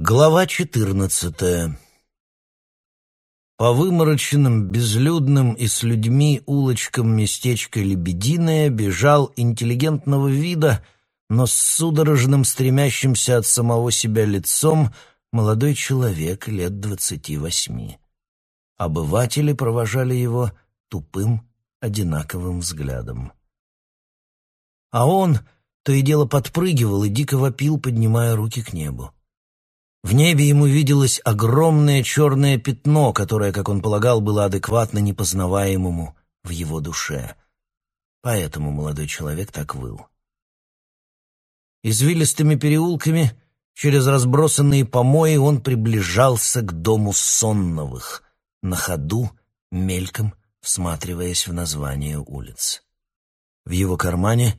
Глава четырнадцатая. По вымороченным, безлюдным и с людьми улочкам местечка Лебединое бежал интеллигентного вида, но с судорожным, стремящимся от самого себя лицом, молодой человек лет двадцати восьми. Обыватели провожали его тупым, одинаковым взглядом. А он то и дело подпрыгивал и дико вопил, поднимая руки к небу. В небе ему виделось огромное черное пятно, которое, как он полагал, было адекватно непознаваемому в его душе. Поэтому молодой человек так выл. Извилистыми переулками, через разбросанные помои, он приближался к дому Сонновых, на ходу, мельком, всматриваясь в название улиц. В его кармане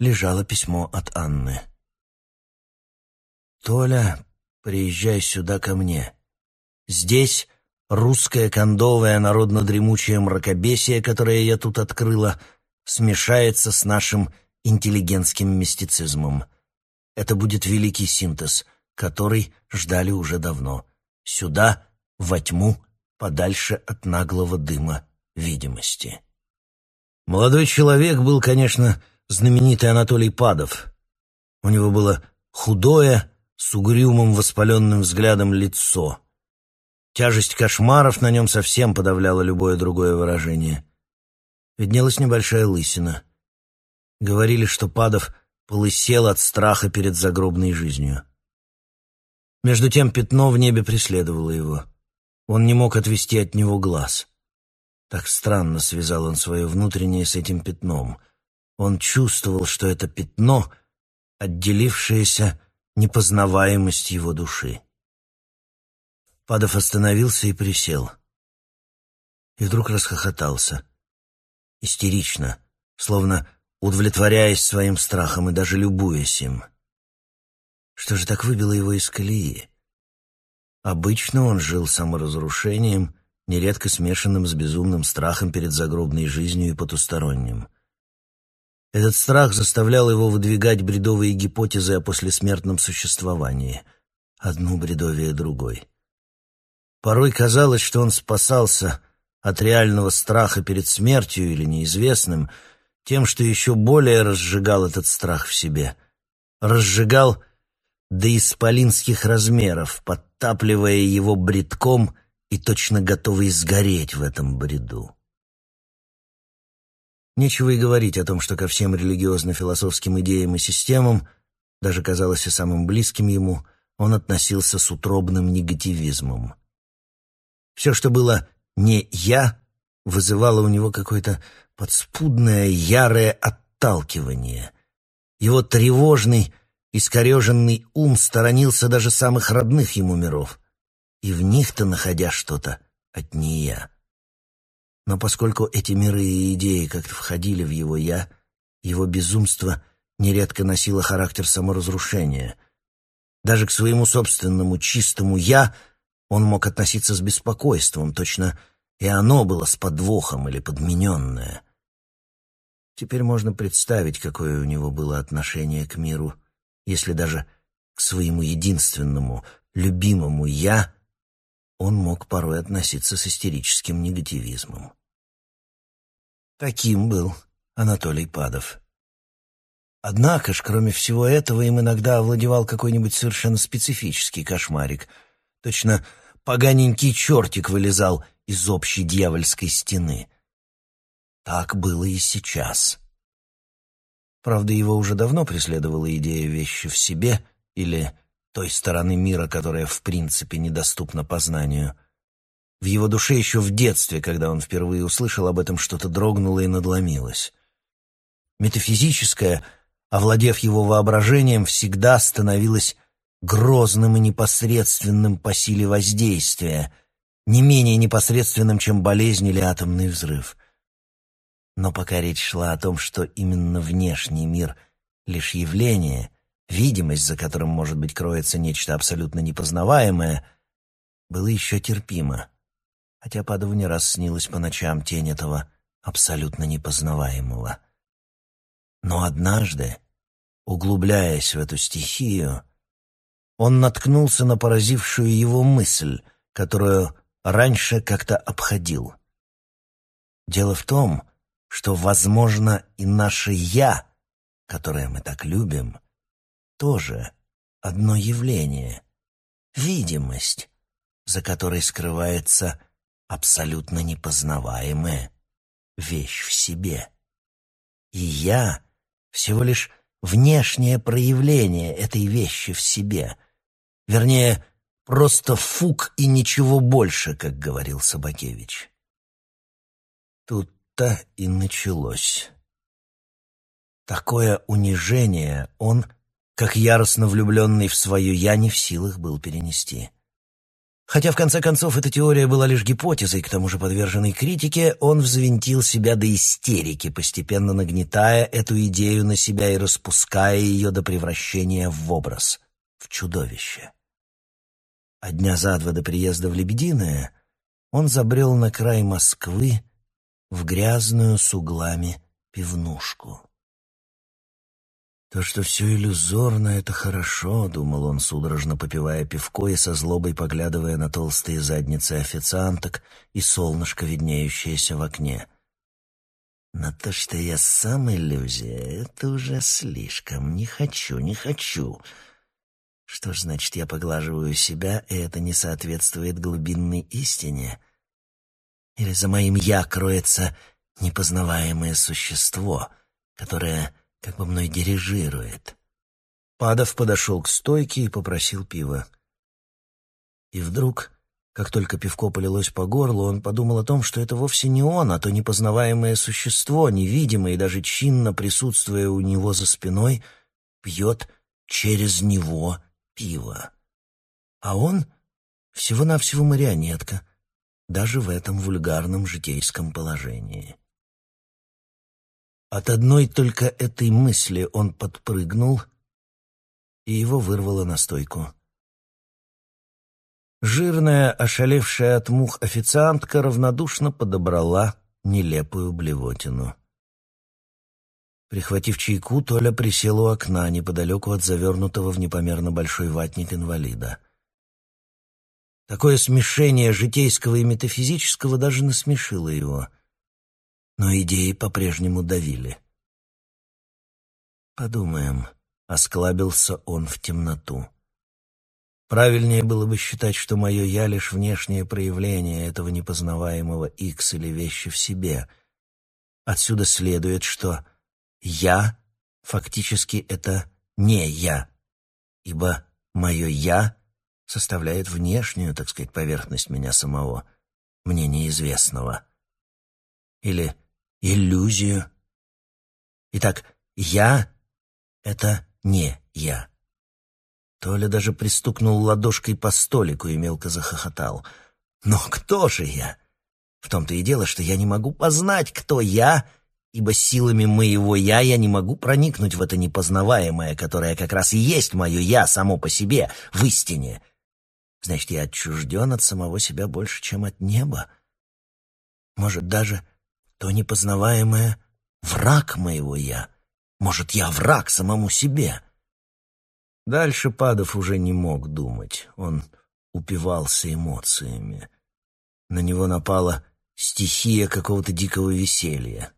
лежало письмо от Анны. «Толя, приезжай сюда ко мне. Здесь русское кондовое народно-дремучее мракобесие, которое я тут открыла, смешается с нашим интеллигентским мистицизмом. Это будет великий синтез, который ждали уже давно. Сюда, во тьму, подальше от наглого дыма видимости. Молодой человек был, конечно, знаменитый Анатолий Падов. У него было худое, с угрюмым воспаленным взглядом лицо. Тяжесть кошмаров на нем совсем подавляла любое другое выражение. Виднелась небольшая лысина. Говорили, что Падов полысел от страха перед загробной жизнью. Между тем пятно в небе преследовало его. Он не мог отвести от него глаз. Так странно связал он свое внутреннее с этим пятном. Он чувствовал, что это пятно, отделившееся непознаваемость его души. Падов остановился и присел. И вдруг расхохотался. Истерично, словно удовлетворяясь своим страхом и даже любуясь им. Что же так выбило его из колеи? Обычно он жил саморазрушением, нередко смешанным с безумным страхом перед загробной жизнью и потусторонним. Этот страх заставлял его выдвигать бредовые гипотезы о послесмертном существовании, одну бредовее другой. Порой казалось, что он спасался от реального страха перед смертью или неизвестным тем, что еще более разжигал этот страх в себе. Разжигал до исполинских размеров, подтапливая его бредком и точно готовый сгореть в этом бреду. Нечего и говорить о том, что ко всем религиозно-философским идеям и системам, даже казалось и самым близким ему, он относился с утробным негативизмом. Все, что было не «я», вызывало у него какое-то подспудное, ярое отталкивание. Его тревожный, искореженный ум сторонился даже самых родных ему миров, и в них-то находя что-то от нея. Но поскольку эти миры и идеи как-то входили в его «я», его безумство нередко носило характер саморазрушения. Даже к своему собственному чистому «я» он мог относиться с беспокойством, точно и оно было с подвохом или подмененное. Теперь можно представить, какое у него было отношение к миру, если даже к своему единственному, любимому «я» он мог порой относиться с истерическим негативизмом. Таким был Анатолий Падов. Однако ж, кроме всего этого, им иногда овладевал какой-нибудь совершенно специфический кошмарик. Точно поганенький чертик вылезал из общей дьявольской стены. Так было и сейчас. Правда, его уже давно преследовала идея вещи в себе или той стороны мира, которая в принципе недоступна познанию — в его душе еще в детстве, когда он впервые услышал об этом, что-то дрогнуло и надломилось. Метафизическое, овладев его воображением, всегда становилось грозным и непосредственным по силе воздействия, не менее непосредственным, чем болезнь или атомный взрыв. Но пока речь шла о том, что именно внешний мир — лишь явление, видимость, за которым, может быть, кроется нечто абсолютно непознаваемое, было еще терпимо хотя Падову не раз снилась по ночам тень этого абсолютно непознаваемого. Но однажды, углубляясь в эту стихию, он наткнулся на поразившую его мысль, которую раньше как-то обходил. Дело в том, что, возможно, и наше «я», которое мы так любим, тоже одно явление, видимость, за которой скрывается абсолютно непознаваемая вещь в себе. И «я» всего лишь внешнее проявление этой вещи в себе. Вернее, просто фук и ничего больше, как говорил Собакевич. Тут-то и началось. Такое унижение он, как яростно влюбленный в свое «я», не в силах был перенести. Хотя, в конце концов, эта теория была лишь гипотезой, к тому же подверженной критике, он взвинтил себя до истерики, постепенно нагнетая эту идею на себя и распуская ее до превращения в образ, в чудовище. А дня за два до приезда в Лебединое он забрел на край Москвы в грязную с углами пивнушку. То, что все иллюзорно, это хорошо, думал он, судорожно попивая пивко и со злобой поглядывая на толстые задницы официанток и солнышко, виднеющееся в окне. Но то, что я сам иллюзия, это уже слишком. Не хочу, не хочу. Что ж, значит, я поглаживаю себя, и это не соответствует глубинной истине? Или за моим «я» кроется непознаваемое существо, которое как бы мной дирижирует. Падов подошел к стойке и попросил пива. И вдруг, как только пивко полилось по горлу, он подумал о том, что это вовсе не он, а то непознаваемое существо, невидимое и даже чинно присутствуя у него за спиной, пьет через него пиво. А он всего-навсего марионетка, даже в этом вульгарном житейском положении. От одной только этой мысли он подпрыгнул, и его вырвало на стойку. Жирная, ошалевшая от мух официантка равнодушно подобрала нелепую блевотину. Прихватив чайку, Толя присел у окна, неподалеку от завернутого в непомерно большой ватник инвалида. Такое смешение житейского и метафизического даже насмешило его — но идеи по-прежнему давили. «Подумаем», — осклабился он в темноту. Правильнее было бы считать, что мое «я» — лишь внешнее проявление этого непознаваемого «икс» или вещи в себе. Отсюда следует, что «я» фактически это не «я», ибо мое «я» составляет внешнюю, так сказать, поверхность меня самого, мне неизвестного. Или иллюзию. Итак, я — это не я. Толя даже пристукнул ладошкой по столику и мелко захохотал. Но кто же я? В том-то и дело, что я не могу познать, кто я, ибо силами моего «я» я не могу проникнуть в это непознаваемое, которое как раз и есть мое «я» само по себе, в истине. Значит, я отчужден от самого себя больше, чем от неба. Может, даже то непознаваемое — враг моего «я». Может, я враг самому себе? Дальше Падов уже не мог думать. Он упивался эмоциями. На него напала стихия какого-то дикого веселья.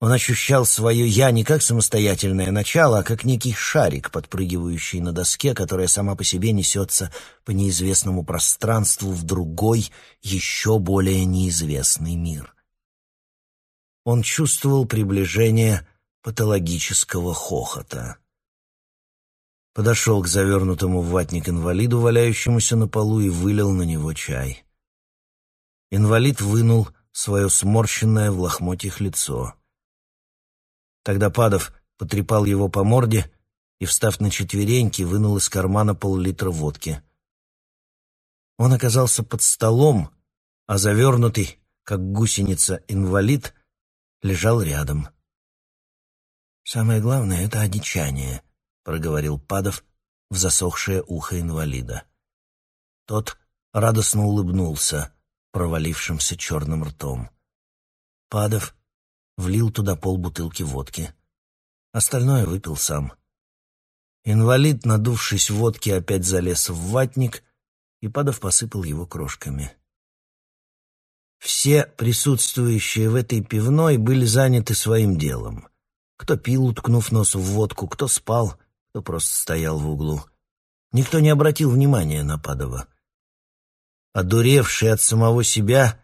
Он ощущал свое «я» не как самостоятельное начало, а как некий шарик, подпрыгивающий на доске, которая сама по себе несется по неизвестному пространству в другой, еще более неизвестный мир он чувствовал приближение патологического хохота. Подошел к завернутому в ватник инвалиду, валяющемуся на полу, и вылил на него чай. Инвалид вынул свое сморщенное в лохмотьях лицо. Тогда Падов потрепал его по морде и, встав на четвереньки, вынул из кармана пол-литра водки. Он оказался под столом, а завернутый, как гусеница, инвалид лежал рядом. «Самое главное — это одичание», — проговорил Падов в засохшее ухо инвалида. Тот радостно улыбнулся провалившимся черным ртом. Падов влил туда полбутылки водки. Остальное выпил сам. Инвалид, надувшись водки, опять залез в ватник, и Падов посыпал его крошками. Все присутствующие в этой пивной были заняты своим делом. Кто пил, уткнув нос в водку, кто спал, кто просто стоял в углу. Никто не обратил внимания на Падова. Одуревший от самого себя,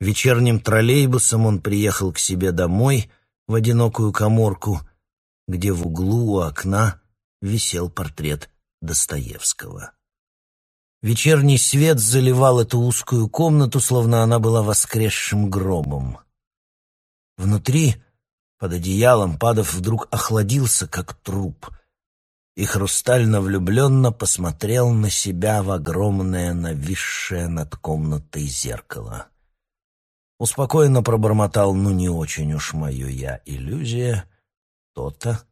вечерним троллейбусом он приехал к себе домой в одинокую коморку, где в углу у окна висел портрет Достоевского. Вечерний свет заливал эту узкую комнату, словно она была воскресшим гробом. Внутри, под одеялом, Падов вдруг охладился, как труп, и хрустально влюбленно посмотрел на себя в огромное, нависшее над комнатой зеркало. Успокоенно пробормотал «ну не очень уж мое я иллюзия», то-то,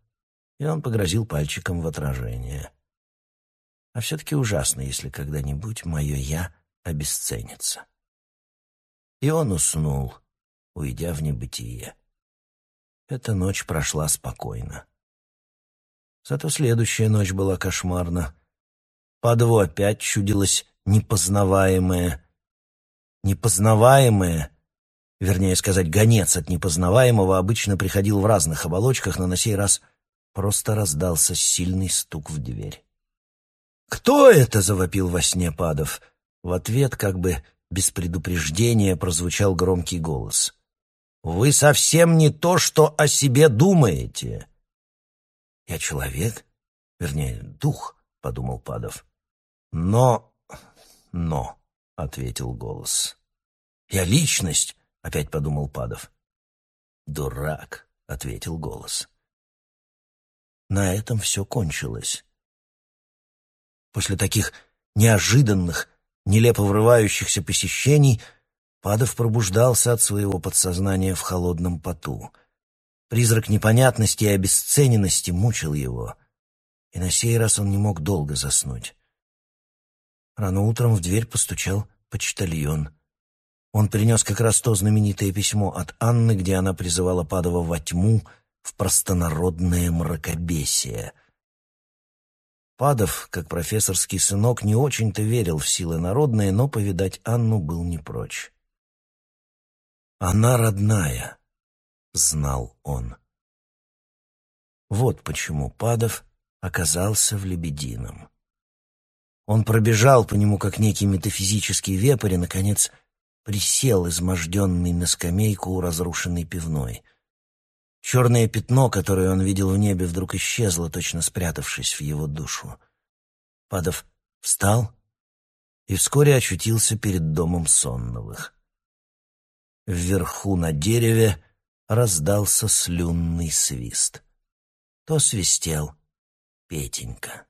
и он погрозил пальчиком в отражение. А все-таки ужасно, если когда-нибудь мое «я» обесценится. И он уснул, уйдя в небытие. Эта ночь прошла спокойно. Зато следующая ночь была кошмарна. Падову опять чудилось непознаваемое. Непознаваемое, вернее сказать, гонец от непознаваемого обычно приходил в разных оболочках, но на сей раз просто раздался сильный стук в дверь. «Кто это?» — завопил во сне Падов. В ответ, как бы без предупреждения, прозвучал громкий голос. «Вы совсем не то, что о себе думаете!» «Я человек, вернее, дух», — подумал Падов. «Но... но...» — ответил голос. «Я личность», — опять подумал Падов. «Дурак», — ответил голос. На этом все кончилось. После таких неожиданных, нелепо врывающихся посещений Падов пробуждался от своего подсознания в холодном поту. Призрак непонятности и обесцененности мучил его, и на сей раз он не мог долго заснуть. Рано утром в дверь постучал почтальон. Он принес как раз то знаменитое письмо от Анны, где она призывала Падова во тьму, в простонародное мракобесие — Падов, как профессорский сынок, не очень-то верил в силы народные, но повидать Анну был не прочь. «Она родная», — знал он. Вот почему Падов оказался в Лебедином. Он пробежал по нему, как некий метафизический вепрь, и, наконец, присел, изможденный на скамейку у разрушенной пивной — Черное пятно, которое он видел в небе, вдруг исчезло, точно спрятавшись в его душу. Падов встал и вскоре очутился перед домом Сонновых. Вверху на дереве раздался слюнный свист. То свистел Петенька.